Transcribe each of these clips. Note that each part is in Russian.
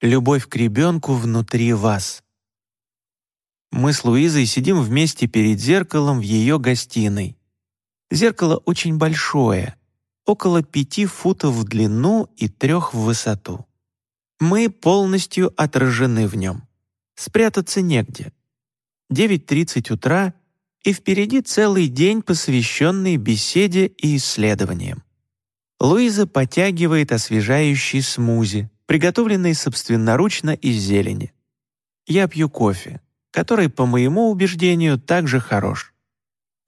Любовь к ребенку внутри вас. Мы с Луизой сидим вместе перед зеркалом в ее гостиной. Зеркало очень большое, около пяти футов в длину и трех в высоту. Мы полностью отражены в нем. Спрятаться негде. 9.30 утра, и впереди целый день, посвященный беседе и исследованиям. Луиза потягивает освежающий смузи, приготовленный собственноручно из зелени. Я пью кофе, который, по моему убеждению, также хорош.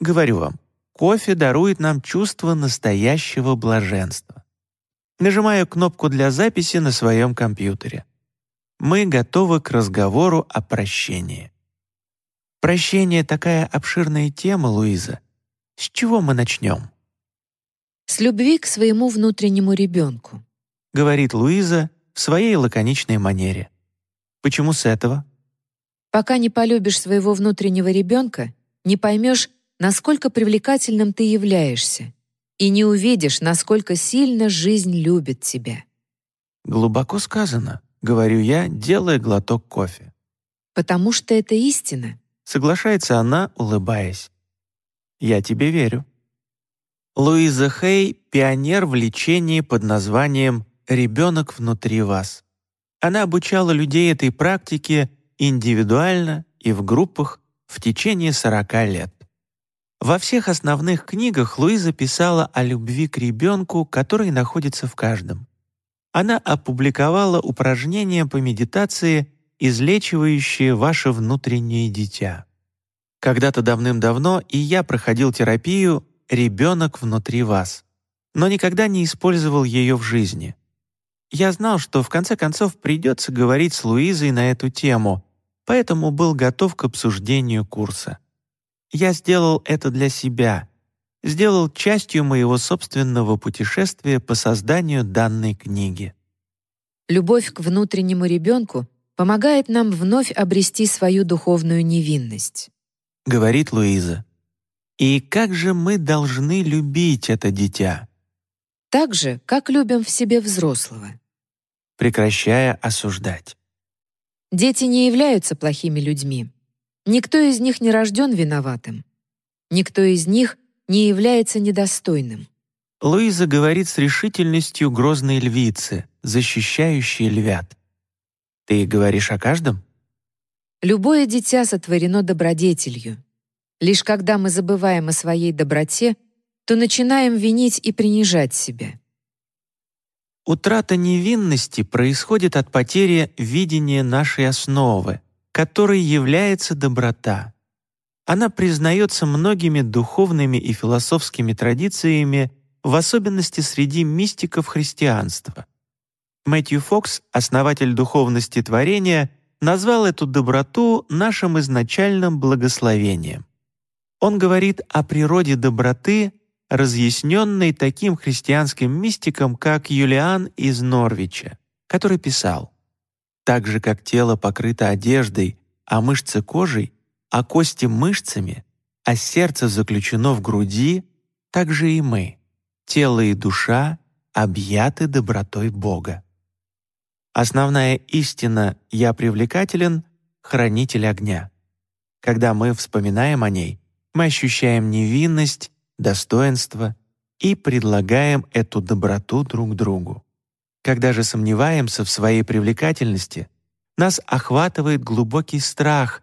Говорю вам, кофе дарует нам чувство настоящего блаженства. Нажимаю кнопку для записи на своем компьютере. Мы готовы к разговору о прощении. Прощение — такая обширная тема, Луиза. С чего мы начнем? «С любви к своему внутреннему ребенку», — говорит Луиза, в своей лаконичной манере. Почему с этого? Пока не полюбишь своего внутреннего ребенка, не поймешь, насколько привлекательным ты являешься, и не увидишь, насколько сильно жизнь любит тебя. Глубоко сказано, говорю я, делая глоток кофе. Потому что это истина. Соглашается она, улыбаясь. Я тебе верю. Луиза Хей — пионер в лечении под названием ребенок внутри вас. Она обучала людей этой практике индивидуально и в группах в течение 40 лет. Во всех основных книгах Луиза писала о любви к ребенку, который находится в каждом. Она опубликовала упражнения по медитации, излечивающие ваше внутреннее дитя. Когда-то давным-давно и я проходил терапию «Ребенок внутри вас», но никогда не использовал ее в жизни. Я знал, что в конце концов придется говорить с Луизой на эту тему, поэтому был готов к обсуждению курса. Я сделал это для себя, сделал частью моего собственного путешествия по созданию данной книги. Любовь к внутреннему ребенку помогает нам вновь обрести свою духовную невинность. Говорит Луиза. И как же мы должны любить это дитя? Так же, как любим в себе взрослого прекращая осуждать. Дети не являются плохими людьми. Никто из них не рожден виноватым. Никто из них не является недостойным. Луиза говорит с решительностью грозной львицы, защищающей львят. Ты говоришь о каждом? Любое дитя сотворено добродетелью. Лишь когда мы забываем о своей доброте, то начинаем винить и принижать себя. Утрата невинности происходит от потери видения нашей основы, которой является доброта. Она признается многими духовными и философскими традициями, в особенности среди мистиков христианства. Мэтью Фокс, основатель духовности творения, назвал эту доброту нашим изначальным благословением. Он говорит о природе доброты разъясненной таким христианским мистиком, как Юлиан из Норвича, который писал «Так же, как тело покрыто одеждой, а мышцы кожей, а кости мышцами, а сердце заключено в груди, так же и мы, тело и душа, объяты добротой Бога». Основная истина «я привлекателен» — хранитель огня. Когда мы вспоминаем о ней, мы ощущаем невинность, достоинство и предлагаем эту доброту друг другу. Когда же сомневаемся в своей привлекательности, нас охватывает глубокий страх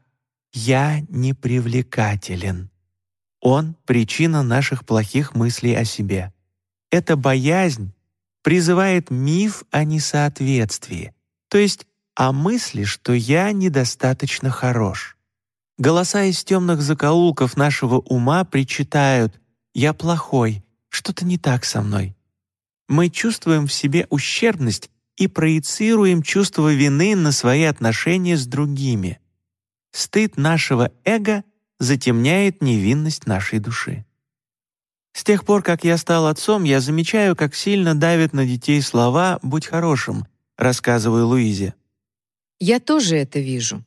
«я непривлекателен». Он — причина наших плохих мыслей о себе. Эта боязнь призывает миф о несоответствии, то есть о мысли, что я недостаточно хорош. Голоса из темных закоулков нашего ума причитают «Я плохой, что-то не так со мной». Мы чувствуем в себе ущербность и проецируем чувство вины на свои отношения с другими. Стыд нашего эго затемняет невинность нашей души. С тех пор, как я стал отцом, я замечаю, как сильно давят на детей слова «будь хорошим», рассказываю Луизе. Я тоже это вижу.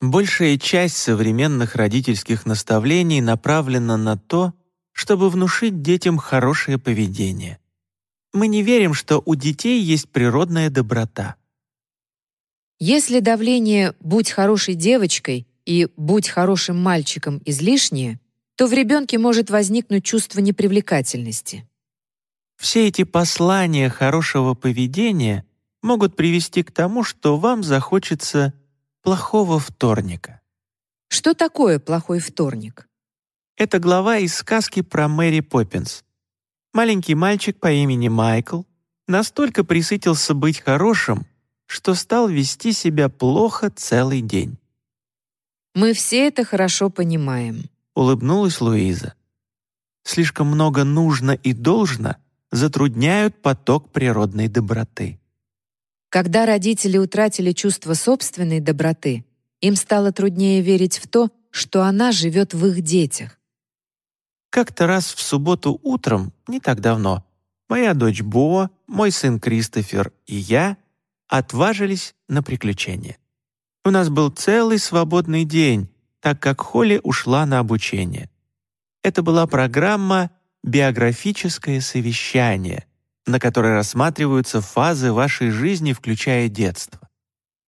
Большая часть современных родительских наставлений направлена на то, чтобы внушить детям хорошее поведение. Мы не верим, что у детей есть природная доброта. Если давление «будь хорошей девочкой» и «будь хорошим мальчиком» излишнее, то в ребенке может возникнуть чувство непривлекательности. Все эти послания хорошего поведения могут привести к тому, что вам захочется плохого вторника. Что такое плохой вторник? Это глава из сказки про Мэри Поппинс. Маленький мальчик по имени Майкл настолько присытился быть хорошим, что стал вести себя плохо целый день. «Мы все это хорошо понимаем», — улыбнулась Луиза. «Слишком много нужно и должно затрудняют поток природной доброты». Когда родители утратили чувство собственной доброты, им стало труднее верить в то, что она живет в их детях. Как-то раз в субботу утром, не так давно, моя дочь Бо, мой сын Кристофер и я отважились на приключение. У нас был целый свободный день, так как Холли ушла на обучение. Это была программа «Биографическое совещание», на которой рассматриваются фазы вашей жизни, включая детство.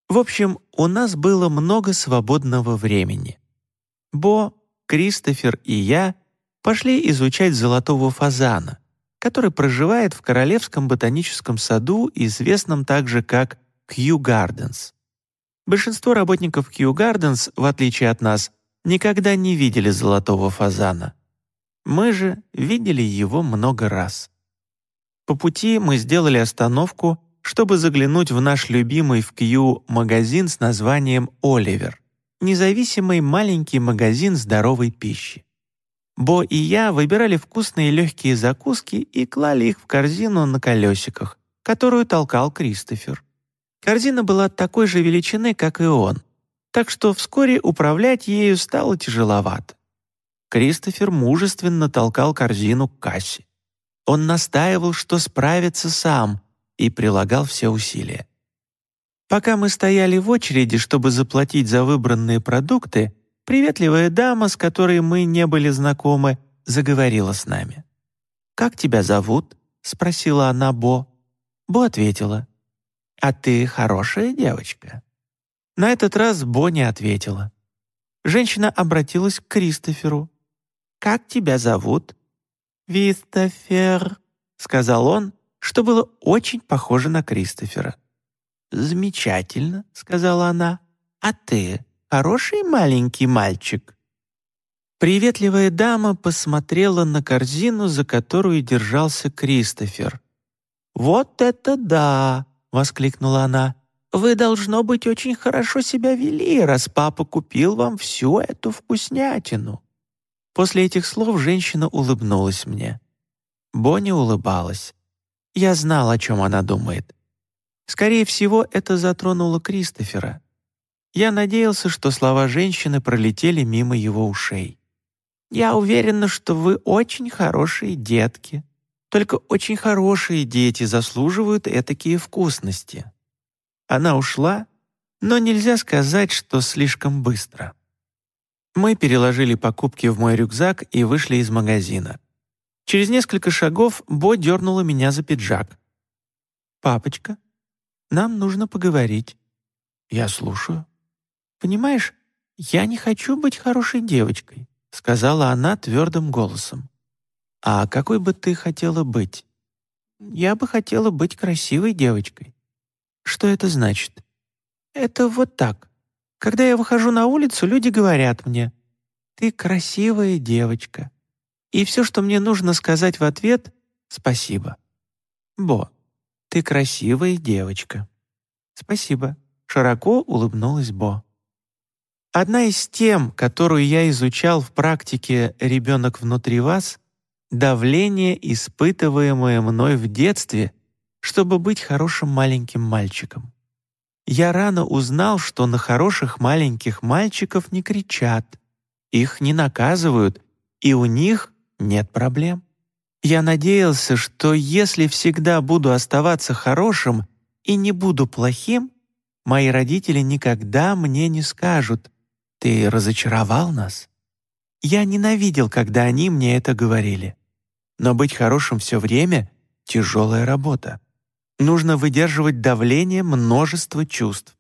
В общем, у нас было много свободного времени. Бо, Кристофер и я пошли изучать золотого фазана, который проживает в Королевском ботаническом саду, известном также как Кью Гарденс. Большинство работников Кью Гарденс, в отличие от нас, никогда не видели золотого фазана. Мы же видели его много раз. По пути мы сделали остановку, чтобы заглянуть в наш любимый в Кью магазин с названием «Оливер» — независимый маленький магазин здоровой пищи. Бо и я выбирали вкусные легкие закуски и клали их в корзину на колесиках, которую толкал Кристофер. Корзина была такой же величины, как и он, так что вскоре управлять ею стало тяжеловато. Кристофер мужественно толкал корзину к кассе. Он настаивал, что справится сам, и прилагал все усилия. Пока мы стояли в очереди, чтобы заплатить за выбранные продукты, приветливая дама, с которой мы не были знакомы, заговорила с нами. «Как тебя зовут?» — спросила она Бо. Бо ответила. «А ты хорошая девочка». На этот раз Бо не ответила. Женщина обратилась к Кристоферу. «Как тебя зовут?» «Вистофер», — сказал он, что было очень похоже на Кристофера. «Замечательно», — сказала она. «А ты хороший маленький мальчик?» Приветливая дама посмотрела на корзину, за которую держался Кристофер. «Вот это да!» — воскликнула она. «Вы, должно быть, очень хорошо себя вели, раз папа купил вам всю эту вкуснятину». После этих слов женщина улыбнулась мне. Бонни улыбалась. Я знал, о чем она думает. Скорее всего, это затронуло Кристофера. Я надеялся, что слова женщины пролетели мимо его ушей. «Я уверена, что вы очень хорошие детки. Только очень хорошие дети заслуживают этакие вкусности». Она ушла, но нельзя сказать, что слишком быстро. Мы переложили покупки в мой рюкзак и вышли из магазина. Через несколько шагов Бо дернула меня за пиджак. «Папочка, нам нужно поговорить». «Я слушаю». «Понимаешь, я не хочу быть хорошей девочкой», сказала она твердым голосом. «А какой бы ты хотела быть?» «Я бы хотела быть красивой девочкой». «Что это значит?» «Это вот так. Когда я выхожу на улицу, люди говорят мне, «Ты красивая девочка». И все, что мне нужно сказать в ответ — «Спасибо». «Бо, ты красивая девочка». «Спасибо», — широко улыбнулась Бо. Одна из тем, которую я изучал в практике «Ребенок внутри вас» — давление, испытываемое мной в детстве, чтобы быть хорошим маленьким мальчиком я рано узнал, что на хороших маленьких мальчиков не кричат, их не наказывают, и у них нет проблем. Я надеялся, что если всегда буду оставаться хорошим и не буду плохим, мои родители никогда мне не скажут «ты разочаровал нас». Я ненавидел, когда они мне это говорили. Но быть хорошим все время — тяжелая работа нужно выдерживать давление множества чувств.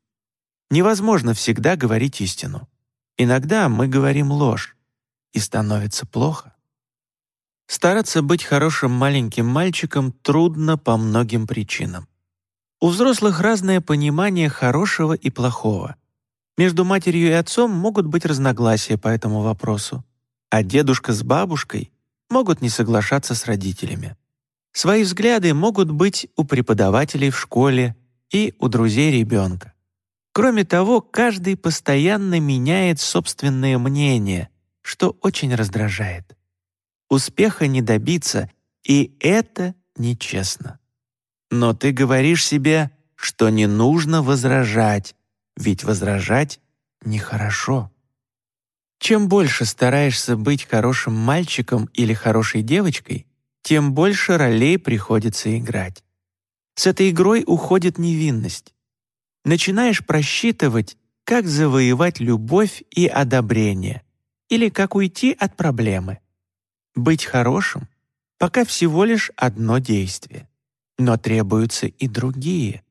Невозможно всегда говорить истину. Иногда мы говорим ложь, и становится плохо. Стараться быть хорошим маленьким мальчиком трудно по многим причинам. У взрослых разное понимание хорошего и плохого. Между матерью и отцом могут быть разногласия по этому вопросу, а дедушка с бабушкой могут не соглашаться с родителями. Свои взгляды могут быть у преподавателей в школе и у друзей ребенка. Кроме того, каждый постоянно меняет собственное мнение, что очень раздражает. Успеха не добиться, и это нечестно. Но ты говоришь себе, что не нужно возражать, ведь возражать нехорошо. Чем больше стараешься быть хорошим мальчиком или хорошей девочкой, тем больше ролей приходится играть. С этой игрой уходит невинность. Начинаешь просчитывать, как завоевать любовь и одобрение, или как уйти от проблемы. Быть хорошим — пока всего лишь одно действие. Но требуются и другие.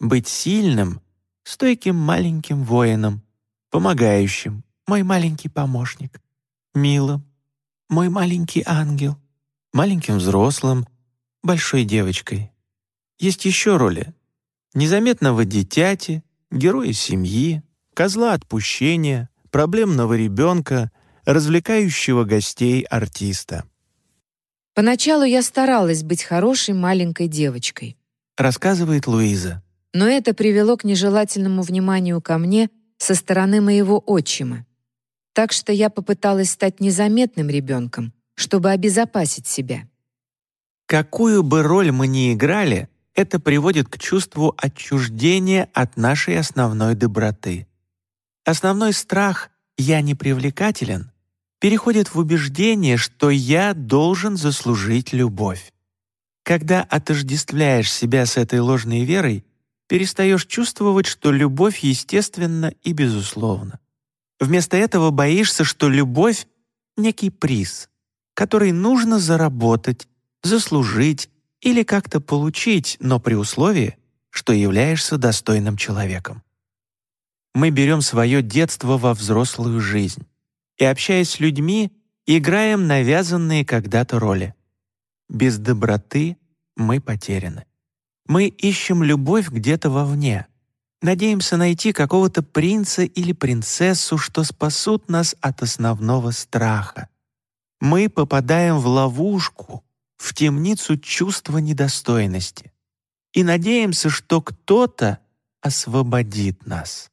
Быть сильным, стойким маленьким воином, помогающим, мой маленький помощник, милым, мой маленький ангел, маленьким взрослым, большой девочкой. Есть еще роли. Незаметного дитяти, героя семьи, козла отпущения, проблемного ребенка, развлекающего гостей артиста. Поначалу я старалась быть хорошей маленькой девочкой. Рассказывает Луиза. Но это привело к нежелательному вниманию ко мне со стороны моего отчима. Так что я попыталась стать незаметным ребенком, чтобы обезопасить себя. Какую бы роль мы ни играли, это приводит к чувству отчуждения от нашей основной доброты. Основной страх «я непривлекателен» переходит в убеждение, что я должен заслужить любовь. Когда отождествляешь себя с этой ложной верой, перестаешь чувствовать, что любовь естественна и безусловна. Вместо этого боишься, что любовь — некий приз, который нужно заработать, заслужить или как-то получить, но при условии, что являешься достойным человеком. Мы берем свое детство во взрослую жизнь и, общаясь с людьми, играем навязанные когда-то роли. Без доброты мы потеряны. Мы ищем любовь где-то вовне. Надеемся найти какого-то принца или принцессу, что спасут нас от основного страха. Мы попадаем в ловушку, в темницу чувства недостойности и надеемся, что кто-то освободит нас.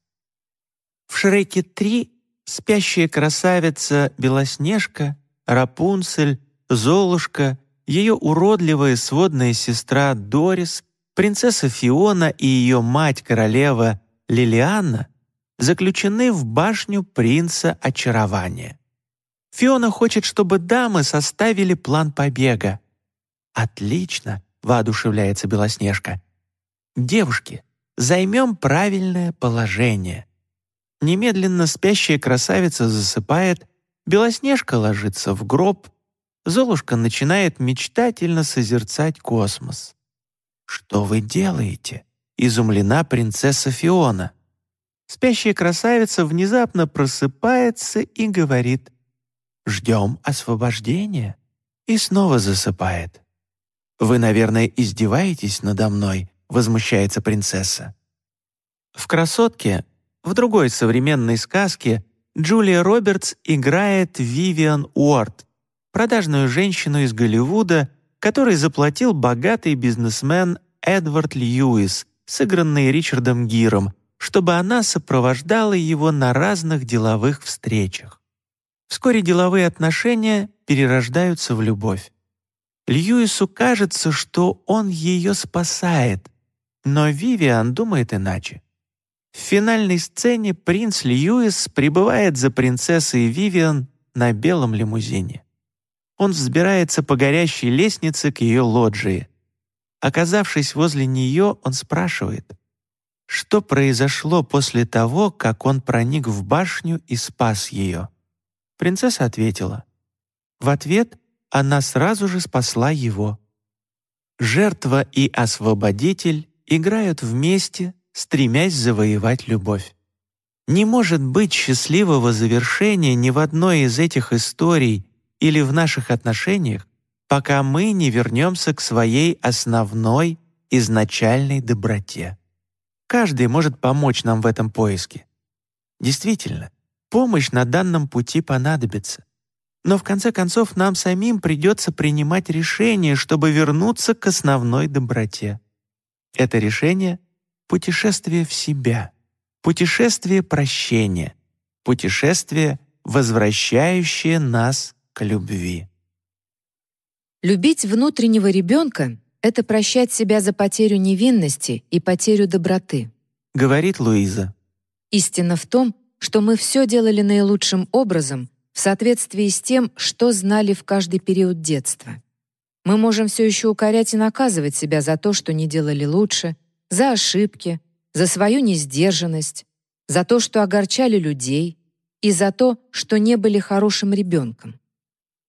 В «Шреке 3» спящая красавица Белоснежка, Рапунцель, Золушка, ее уродливая сводная сестра Дорис, принцесса Фиона и ее мать-королева Лилианна заключены в башню принца очарования. Фиона хочет, чтобы дамы составили план побега. «Отлично!» — воодушевляется Белоснежка. «Девушки, займем правильное положение». Немедленно спящая красавица засыпает, Белоснежка ложится в гроб, Золушка начинает мечтательно созерцать космос. «Что вы делаете?» — изумлена принцесса Фиона. Спящая красавица внезапно просыпается и говорит «Ждем освобождения» и снова засыпает. «Вы, наверное, издеваетесь надо мной?» — возмущается принцесса. В «Красотке» В другой современной сказке Джулия Робертс играет Вивиан Уорд, продажную женщину из Голливуда, который заплатил богатый бизнесмен Эдвард Льюис, сыгранный Ричардом Гиром, чтобы она сопровождала его на разных деловых встречах. Вскоре деловые отношения перерождаются в любовь. Льюису кажется, что он ее спасает, но Вивиан думает иначе. В финальной сцене принц Льюис прибывает за принцессой Вивиан на белом лимузине. Он взбирается по горящей лестнице к ее лоджии. Оказавшись возле нее, он спрашивает, что произошло после того, как он проник в башню и спас ее. Принцесса ответила. В ответ она сразу же спасла его. Жертва и освободитель играют вместе стремясь завоевать любовь. Не может быть счастливого завершения ни в одной из этих историй или в наших отношениях, пока мы не вернемся к своей основной изначальной доброте. Каждый может помочь нам в этом поиске. Действительно, помощь на данном пути понадобится. Но в конце концов нам самим придется принимать решение, чтобы вернуться к основной доброте. Это решение — путешествие в себя, путешествие прощения, путешествие, возвращающее нас к любви. Любить внутреннего ребенка — это прощать себя за потерю невинности и потерю доброты. Говорит Луиза. Истина в том, что мы все делали наилучшим образом в соответствии с тем, что знали в каждый период детства. Мы можем все еще укорять и наказывать себя за то, что не делали лучше, за ошибки, за свою несдержанность, за то, что огорчали людей и за то, что не были хорошим ребенком.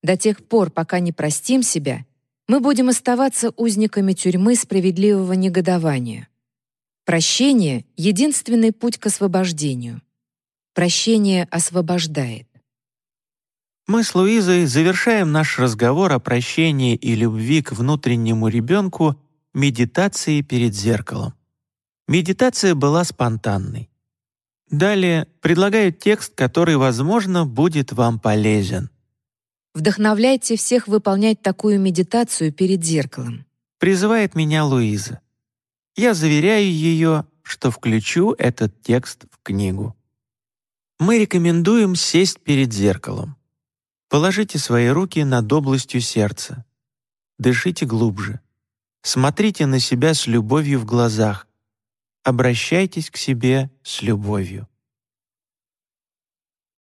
До тех пор, пока не простим себя, мы будем оставаться узниками тюрьмы справедливого негодования. Прощение — единственный путь к освобождению. Прощение освобождает. Мы с Луизой завершаем наш разговор о прощении и любви к внутреннему ребенку медитацией перед зеркалом. Медитация была спонтанной. Далее предлагаю текст, который, возможно, будет вам полезен. Вдохновляйте всех выполнять такую медитацию перед зеркалом. Призывает меня Луиза. Я заверяю ее, что включу этот текст в книгу. Мы рекомендуем сесть перед зеркалом. Положите свои руки над областью сердца. Дышите глубже. Смотрите на себя с любовью в глазах. Обращайтесь к себе с любовью.